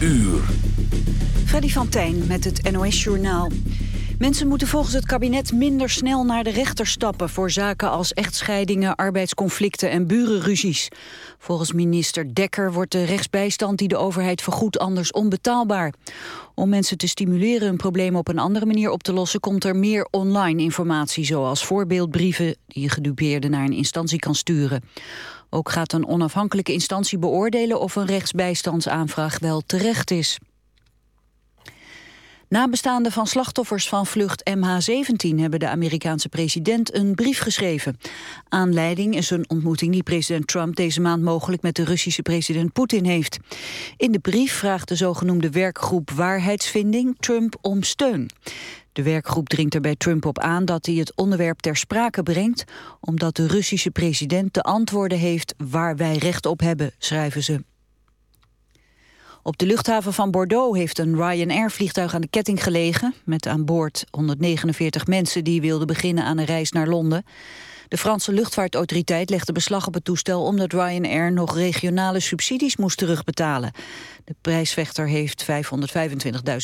uur. Freddy van Tijn met het NOS-journaal. Mensen moeten volgens het kabinet minder snel naar de rechter stappen... voor zaken als echtscheidingen, arbeidsconflicten en burenruzies. Volgens minister Dekker wordt de rechtsbijstand die de overheid vergoedt anders onbetaalbaar. Om mensen te stimuleren een probleem op een andere manier op te lossen... komt er meer online informatie, zoals voorbeeldbrieven... die je gedupeerde naar een instantie kan sturen. Ook gaat een onafhankelijke instantie beoordelen of een rechtsbijstandsaanvraag wel terecht is. Nabestaanden van slachtoffers van vlucht MH17 hebben de Amerikaanse president een brief geschreven. Aanleiding is een ontmoeting die president Trump deze maand mogelijk met de Russische president Poetin heeft. In de brief vraagt de zogenoemde werkgroep Waarheidsvinding Trump om steun. De werkgroep dringt er bij Trump op aan dat hij het onderwerp ter sprake brengt, omdat de Russische president de antwoorden heeft waar wij recht op hebben, schrijven ze. Op de luchthaven van Bordeaux heeft een Ryanair-vliegtuig aan de ketting gelegen... met aan boord 149 mensen die wilden beginnen aan een reis naar Londen. De Franse luchtvaartautoriteit legde beslag op het toestel... omdat Ryanair nog regionale subsidies moest terugbetalen. De prijsvechter heeft 525.000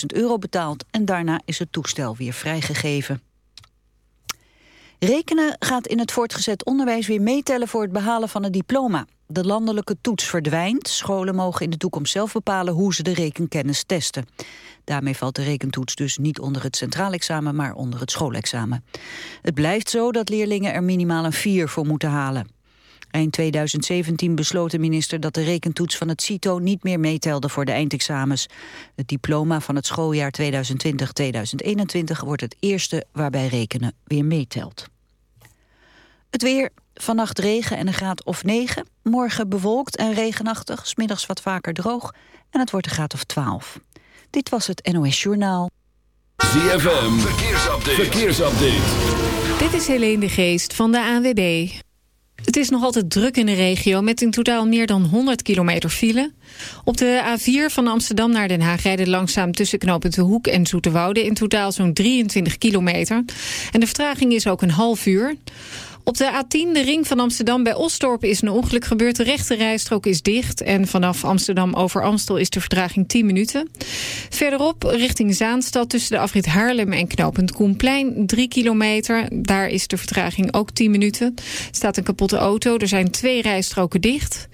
euro betaald... en daarna is het toestel weer vrijgegeven. Rekenen gaat in het voortgezet onderwijs weer meetellen voor het behalen van een diploma. De landelijke toets verdwijnt. Scholen mogen in de toekomst zelf bepalen hoe ze de rekenkennis testen. Daarmee valt de rekentoets dus niet onder het centraal examen, maar onder het schoolexamen. Het blijft zo dat leerlingen er minimaal een 4 voor moeten halen. Eind 2017 besloot de minister dat de rekentoets van het CITO niet meer meetelde voor de eindexamens. Het diploma van het schooljaar 2020-2021 wordt het eerste waarbij rekenen weer meetelt. Het weer, vannacht regen en een graad of 9. Morgen bewolkt en regenachtig, smiddags wat vaker droog. En het wordt een graad of 12. Dit was het NOS Journaal. ZFM, verkeersupdate. verkeersupdate. Dit is Helene de Geest van de ANWB. Het is nog altijd druk in de regio met in totaal meer dan 100 kilometer file. Op de A4 van Amsterdam naar Den Haag rijden langzaam tussen knooppunt De Hoek en Zoeterwoude... in totaal zo'n 23 kilometer. En de vertraging is ook een half uur. Op de A10, de ring van Amsterdam bij Osdorp, is een ongeluk gebeurd. De rechte rijstrook is dicht en vanaf Amsterdam over Amstel is de vertraging 10 minuten. Verderop richting Zaanstad tussen de afrit Haarlem en knooppunt Koenplein 3 kilometer. Daar is de vertraging ook 10 minuten. Staat een kapotte auto, er zijn twee rijstroken dicht.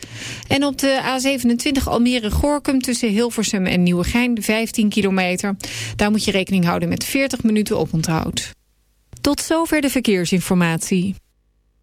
En op de A27 Almere-Gorkum tussen Hilversum en Nieuwegein 15 kilometer. Daar moet je rekening houden met 40 minuten oponthoud. Tot zover de verkeersinformatie.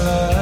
love.